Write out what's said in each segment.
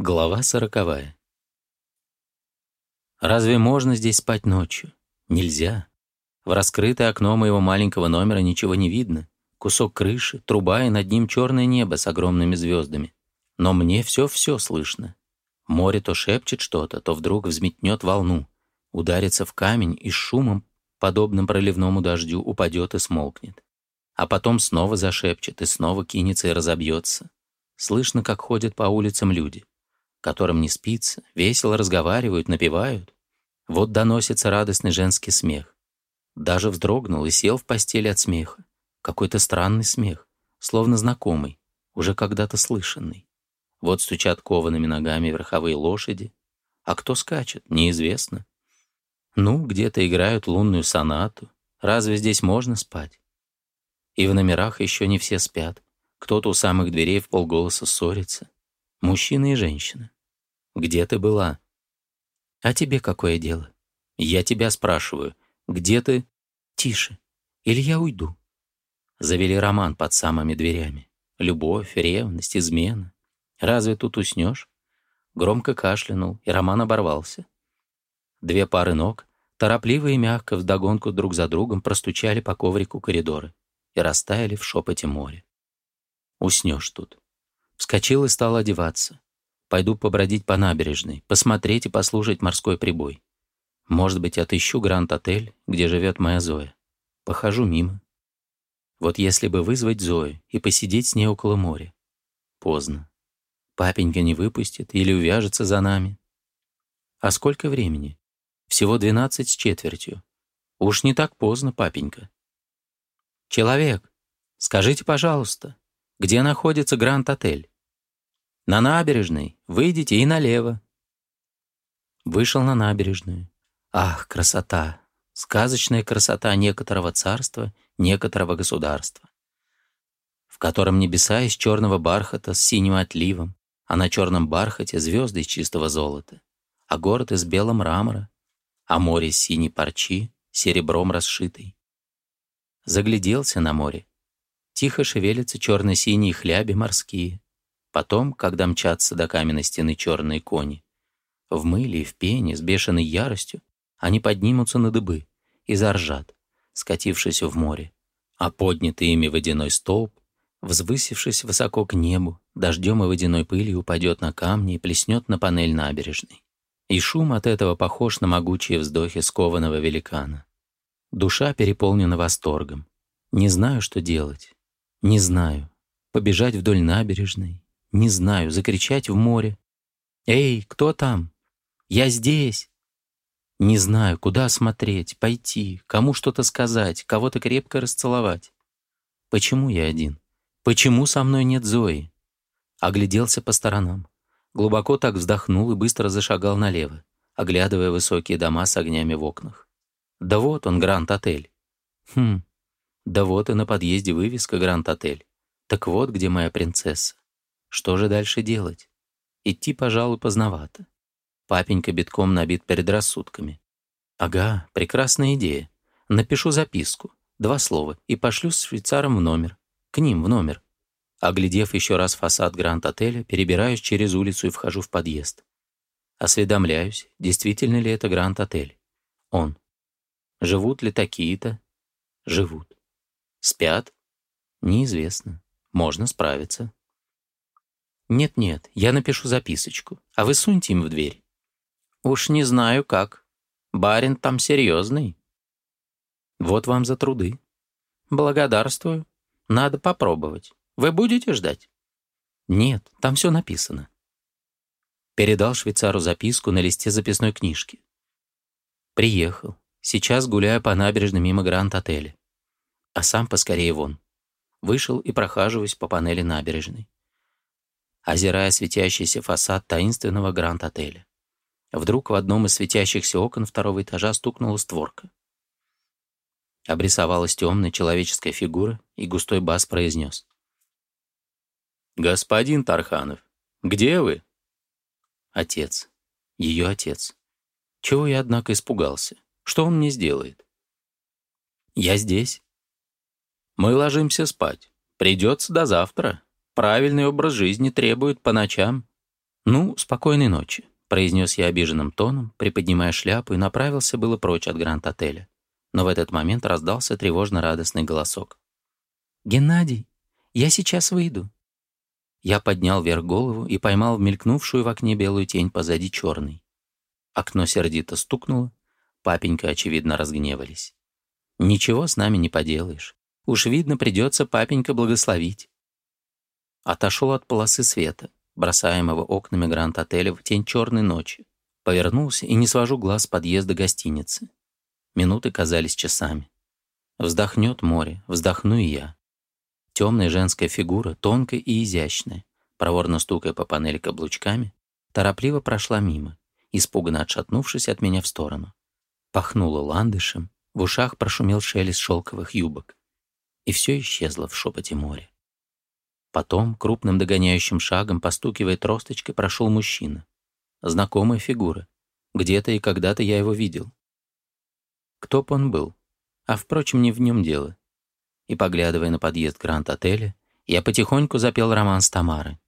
Глава сороковая. Разве можно здесь спать ночью? Нельзя. В раскрытое окно моего маленького номера ничего не видно. Кусок крыши, труба и над ним черное небо с огромными звездами. Но мне все-все слышно. Море то шепчет что-то, то вдруг взметнет волну, ударится в камень и с шумом, подобным проливному дождю, упадет и смолкнет. А потом снова зашепчет и снова кинется и разобьется. Слышно, как ходят по улицам люди которым не спится, весело разговаривают, напевают. Вот доносится радостный женский смех. Даже вздрогнул и сел в постели от смеха. Какой-то странный смех, словно знакомый, уже когда-то слышанный. Вот стучат коваными ногами верховые лошади. А кто скачет, неизвестно. Ну, где-то играют лунную сонату. Разве здесь можно спать? И в номерах еще не все спят. Кто-то у самых дверей в полголоса ссорится. Мужчина и женщина. Где ты была? А тебе какое дело? Я тебя спрашиваю, где ты? Тише, или я уйду. Завели роман под самыми дверями. Любовь, ревность, измена. Разве тут уснешь? Громко кашлянул, и роман оборвался. Две пары ног, торопливо и мягко вдогонку друг за другом простучали по коврику коридоры и растаяли в шепоте моря. Уснешь тут. Вскочил и стал одеваться. Пойду побродить по набережной, посмотреть и послушать морской прибой. Может быть, отыщу Гранд-отель, где живет моя Зоя. Похожу мимо. Вот если бы вызвать Зою и посидеть с ней около моря. Поздно. Папенька не выпустит или увяжется за нами. А сколько времени? Всего двенадцать с четвертью. Уж не так поздно, папенька. Человек, скажите, пожалуйста, где находится Гранд-отель? На набережной выйдите и налево. Вышел на набережную. Ах, красота! Сказочная красота некоторого царства, некоторого государства, в котором небеса из черного бархата с синим отливом, а на черном бархате звезды из чистого золота, а город из белого мрамора, а море из синей парчи, серебром расшитый. Загляделся на море. Тихо шевелятся черно-синие хляби морские, Потом, когда мчатся до каменной стены черные кони, в мыле и в пене, с бешеной яростью, они поднимутся на дыбы и заржат, скатившись в море, а поднятый ими водяной столб, взвысившись высоко к небу, дождем и водяной пылью упадет на камни и плеснет на панель набережной. И шум от этого похож на могучие вздохи скованного великана. Душа переполнена восторгом. Не знаю, что делать. Не знаю. Побежать вдоль набережной не знаю, закричать в море. «Эй, кто там? Я здесь!» Не знаю, куда смотреть, пойти, кому что-то сказать, кого-то крепко расцеловать. Почему я один? Почему со мной нет Зои? Огляделся по сторонам. Глубоко так вздохнул и быстро зашагал налево, оглядывая высокие дома с огнями в окнах. Да вот он, Гранд-отель. Хм, да вот и на подъезде вывеска Гранд-отель. Так вот, где моя принцесса. Что же дальше делать? Идти, пожалуй, поздновато. Папенька битком набит предрассудками. Ага, прекрасная идея. Напишу записку, два слова, и пошлю с швейцаром в номер. К ним в номер. Оглядев еще раз фасад Гранд-отеля, перебираюсь через улицу и вхожу в подъезд. Осведомляюсь, действительно ли это Гранд-отель. Он. Живут ли такие-то? Живут. Спят? Неизвестно. Можно справиться. «Нет-нет, я напишу записочку, а вы суньте им в дверь». «Уж не знаю как. Барин там серьезный». «Вот вам за труды». «Благодарствую. Надо попробовать. Вы будете ждать?» «Нет, там все написано». Передал швейцару записку на листе записной книжки. «Приехал. Сейчас гуляю по набережной мимо Гранд-отеля. А сам поскорее вон». Вышел и прохаживаюсь по панели набережной озирая светящийся фасад таинственного гранд-отеля. Вдруг в одном из светящихся окон второго этажа стукнула створка. Обрисовалась темная человеческая фигура, и густой бас произнес. «Господин Тарханов, где вы?» «Отец. Ее отец. Чего я, однако, испугался? Что он мне сделает?» «Я здесь». «Мы ложимся спать. Придется до завтра», Правильный образ жизни требует по ночам. Ну, спокойной ночи, произнес я обиженным тоном, приподнимая шляпу и направился было прочь от Гранд-отеля. Но в этот момент раздался тревожно-радостный голосок. «Геннадий, я сейчас выйду». Я поднял вверх голову и поймал мелькнувшую в окне белую тень позади черной. Окно сердито стукнуло, папенька, очевидно, разгневались. «Ничего с нами не поделаешь. Уж видно, придется папенька благословить. Отошел от полосы света, бросаемого окнами гранд-отеля в тень черной ночи. Повернулся и не свожу глаз с подъезда гостиницы. Минуты казались часами. Вздохнет море, вздохну и я. Темная женская фигура, тонкая и изящная, проворно стукая по панели каблучками, торопливо прошла мимо, испуганно отшатнувшись от меня в сторону. Пахнуло ландышем, в ушах прошумел шелест шелковых юбок. И все исчезло в шепоте моря. Потом крупным догоняющим шагом, постукивая тросточкой, прошел мужчина. Знакомая фигура. Где-то и когда-то я его видел. Кто б он был? А, впрочем, не в нем дело. И, поглядывая на подъезд Гранд-отеля, я потихоньку запел роман с Тамары.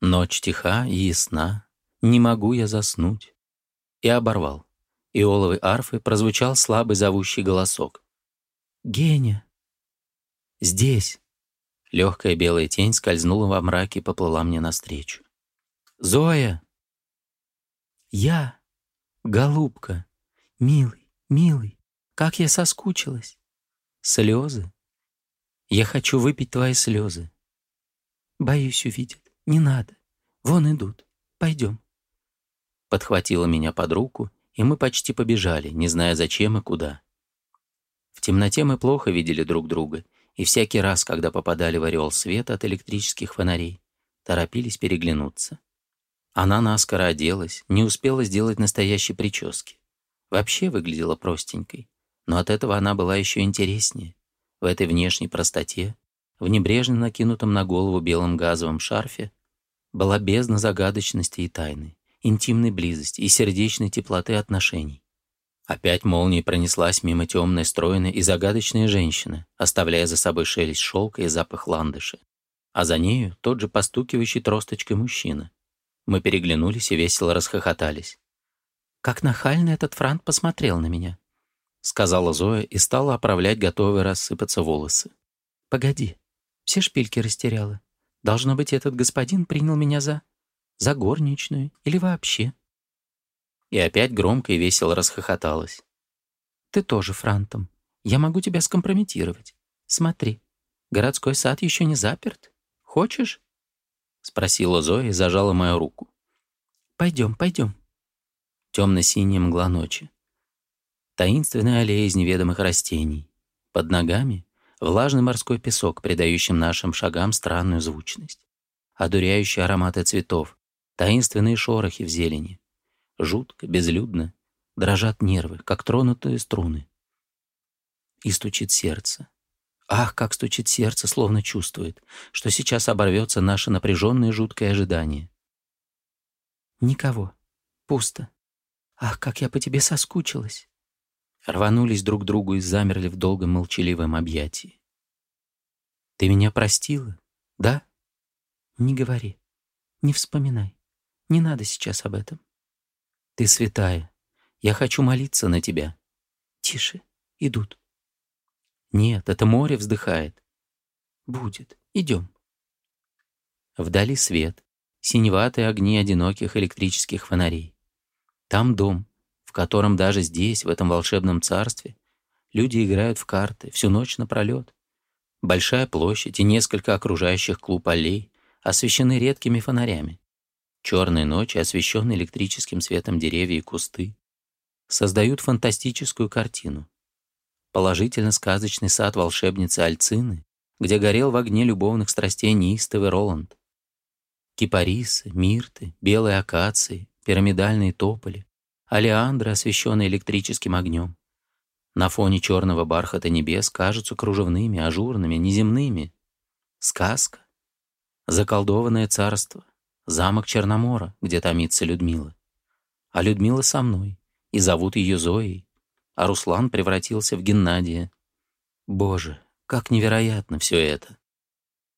Ночь тиха и ясна, не могу я заснуть. И оборвал. И Иоловой арфы прозвучал слабый зовущий голосок. «Геня!» «Здесь!» Легкая белая тень скользнула во мраке и поплыла мне навстречу. «Зоя!» «Я! Голубка! Милый, милый! Как я соскучилась! Слезы! Я хочу выпить твои слезы! Боюсь, увидят. Не надо. Вон идут. Пойдем!» Подхватила меня под руку, и мы почти побежали, не зная зачем и куда. В темноте мы плохо видели друг друга — и всякий раз, когда попадали в ореол света от электрических фонарей, торопились переглянуться. Она наскоро оделась, не успела сделать настоящей прически. Вообще выглядела простенькой, но от этого она была еще интереснее. В этой внешней простоте, в небрежно накинутом на голову белом газовом шарфе, была бездна загадочности и тайны, интимной близости и сердечной теплоты отношений. Опять молния пронеслась мимо темной, стройной и загадочной женщины, оставляя за собой шелест шелка и запах ландыши. А за нею тот же постукивающий тросточкой мужчина. Мы переглянулись и весело расхохотались. «Как нахально этот Франт посмотрел на меня!» — сказала Зоя и стала оправлять готовые рассыпаться волосы. «Погоди, все шпильки растеряла. Должно быть, этот господин принял меня за... за горничную или вообще...» и опять громко и весело расхохоталась. «Ты тоже франтом. Я могу тебя скомпрометировать. Смотри, городской сад еще не заперт. Хочешь?» — спросила Зоя и зажала мою руку. «Пойдем, пойдем». Темно-синяя мгла ночи. Таинственная аллея из неведомых растений. Под ногами — влажный морской песок, придающим нашим шагам странную звучность. Одуряющие ароматы цветов, таинственные шорохи в зелени, Жутко, безлюдно, дрожат нервы, как тронутые струны. И стучит сердце. Ах, как стучит сердце, словно чувствует, что сейчас оборвется наше напряженное жуткое ожидание. Никого. Пусто. Ах, как я по тебе соскучилась. Рванулись друг к другу и замерли в долгом молчаливом объятии. Ты меня простила, да? Не говори. Не вспоминай. Не надо сейчас об этом. Ты святая. Я хочу молиться на тебя. Тише, идут. Нет, это море вздыхает. Будет, идем. Вдали свет, синеватые огни одиноких электрических фонарей. Там дом, в котором даже здесь, в этом волшебном царстве, люди играют в карты всю ночь напролет. Большая площадь и несколько окружающих клуб аллей освещены редкими фонарями. Черные ночи, освещенные электрическим светом деревья и кусты, создают фантастическую картину. Положительно сказочный сад волшебницы Альцины, где горел в огне любовных страстей неистовый Роланд. Кипарисы, мирты, белые акации, пирамидальные тополи, алиандры, освещенные электрическим огнем. На фоне черного бархата небес кажутся кружевными, ажурными, неземными. Сказка. Заколдованное царство замок Черномора, где томится Людмила. А Людмила со мной, и зовут ее Зоей, а Руслан превратился в Геннадия. Боже, как невероятно все это!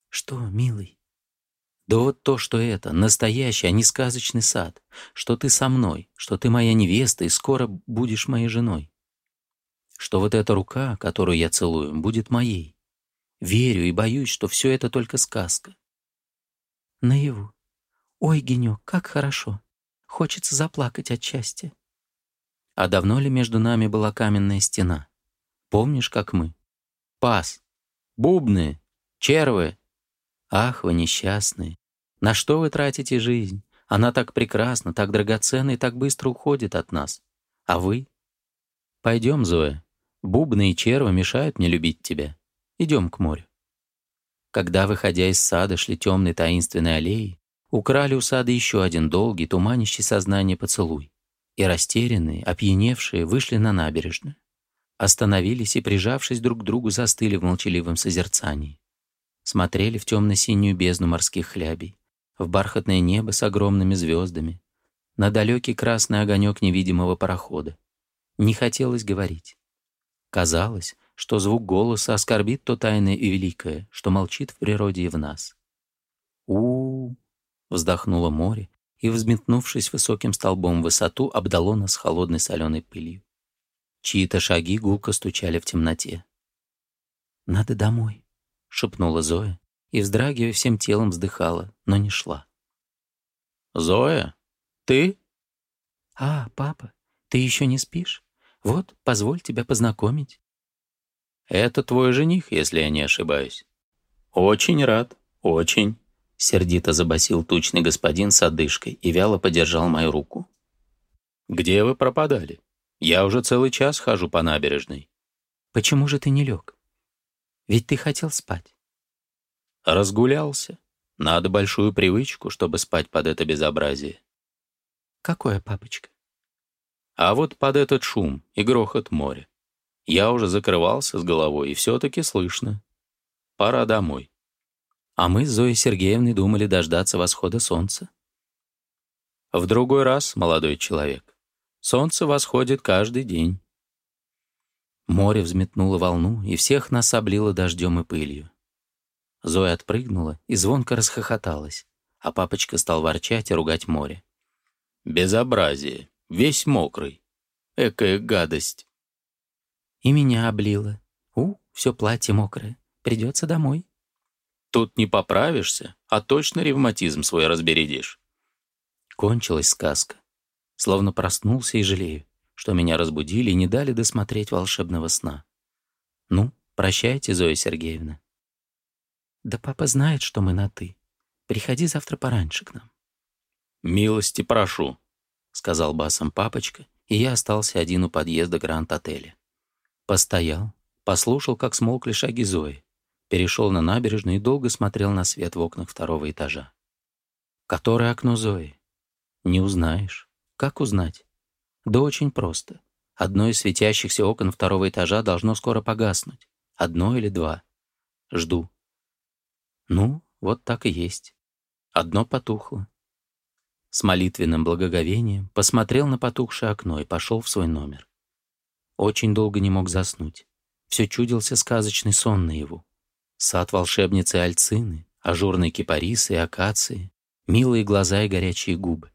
Что, милый? Да вот то, что это, настоящий, а не сказочный сад, что ты со мной, что ты моя невеста и скоро будешь моей женой. Что вот эта рука, которую я целую, будет моей. Верю и боюсь, что все это только сказка. Наяву. «Ой, Генек, как хорошо! Хочется заплакать от счастья!» А давно ли между нами была каменная стена? Помнишь, как мы? Пас! Бубны! Червы! Ах, вы несчастные! На что вы тратите жизнь? Она так прекрасна, так драгоценна и так быстро уходит от нас. А вы? Пойдем, Зоя. Бубны и червы мешают мне любить тебя. Идем к морю. Когда, выходя из сада, шли темной таинственной аллеей, украли у сада еще один долгий, туманищий сознание поцелуй. И растерянные, опьяневшие, вышли на набережную. Остановились и, прижавшись друг к другу, застыли в молчаливом созерцании. Смотрели в темно-синюю бездну морских хлябей, в бархатное небо с огромными звездами, на далекий красный огонек невидимого парохода. Не хотелось говорить. Казалось, что звук голоса оскорбит то тайное и великое, что молчит в природе и в нас. у у, -у Вздохнуло море и, взметнувшись высоким столбом в высоту, обдало нас холодной соленой пылью. Чьи-то шаги гулко стучали в темноте. «Надо домой», — шепнула Зоя и, вздрагивая всем телом, вздыхала, но не шла. «Зоя, ты?» «А, папа, ты еще не спишь? Вот, позволь тебя познакомить». «Это твой жених, если я не ошибаюсь. Очень рад, очень». Сердито забасил тучный господин с одышкой и вяло подержал мою руку. «Где вы пропадали? Я уже целый час хожу по набережной». «Почему же ты не лег? Ведь ты хотел спать». «Разгулялся. Надо большую привычку, чтобы спать под это безобразие». «Какое, папочка?» «А вот под этот шум и грохот моря. Я уже закрывался с головой, и все-таки слышно. Пора домой». А мы с Зоей Сергеевной думали дождаться восхода солнца. В другой раз, молодой человек, солнце восходит каждый день. Море взметнуло волну, и всех нас облило дождем и пылью. Зоя отпрыгнула и звонко расхохоталась, а папочка стал ворчать и ругать море. «Безобразие! Весь мокрый! Экая гадость!» И меня облило. «У, все платье мокрое, придется домой». Тут не поправишься, а точно ревматизм свой разбередишь. Кончилась сказка. Словно проснулся и жалею, что меня разбудили и не дали досмотреть волшебного сна. Ну, прощайте, Зоя Сергеевна. Да папа знает, что мы на «ты». Приходи завтра пораньше к нам. «Милости прошу», — сказал басом папочка, и я остался один у подъезда Гранд-отеля. Постоял, послушал, как смолкли шаги Зои, перешел на набережную и долго смотрел на свет в окнах второго этажа. Которое окно Зои? Не узнаешь. Как узнать? Да очень просто. Одно из светящихся окон второго этажа должно скоро погаснуть. Одно или два. Жду. Ну, вот так и есть. Одно потухло. С молитвенным благоговением посмотрел на потухшее окно и пошел в свой номер. Очень долго не мог заснуть. Все чудился сказочный сон наяву. Сад волшебницы Альцины, ажурные кипарисы и акации, милые глаза и горячие губы.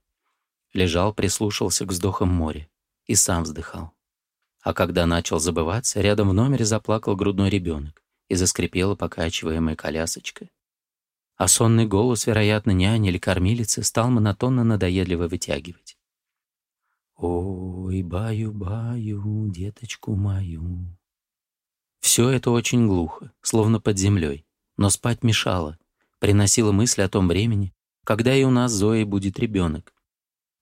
Лежал, прислушивался к вздохам моря и сам вздыхал. А когда начал забываться, рядом в номере заплакал грудной ребенок и заскрипела покачиваемая колясочка. А сонный голос, вероятно, няни или кормилицы стал монотонно надоедливо вытягивать. «Ой, баю-баю, деточку мою, все это очень глухо, словно под землей. Но спать мешало, приносила мысль о том времени, когда и у нас Зои будет ребенок.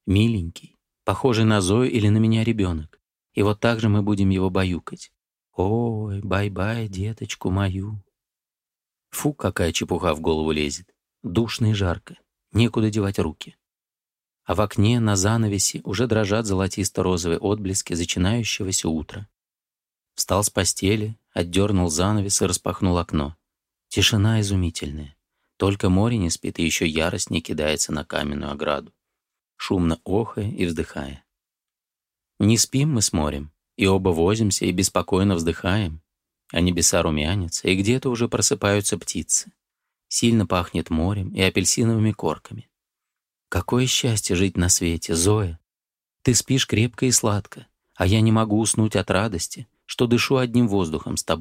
Миленький, похожий на Зою или на меня ребенок. И вот так же мы будем его баюкать. Ой, бай-бай, деточку мою. Фу, какая чепуха в голову лезет. Душно и жарко. Некуда девать руки. А в окне на занавеси уже дрожат золотисто-розовые отблески зачинающегося утра. Встал с постели, отдернул занавес и распахнул окно. Тишина изумительная. Только море не спит и еще ярость не кидается на каменную ограду, шумно охая и вздыхая. Не спим мы с морем, и оба возимся и беспокойно вздыхаем, а небеса румянятся, и где-то уже просыпаются птицы. Сильно пахнет морем и апельсиновыми корками. Какое счастье жить на свете, Зоя! Ты спишь крепко и сладко, а я не могу уснуть от радости, что дышу одним воздухом с тобой.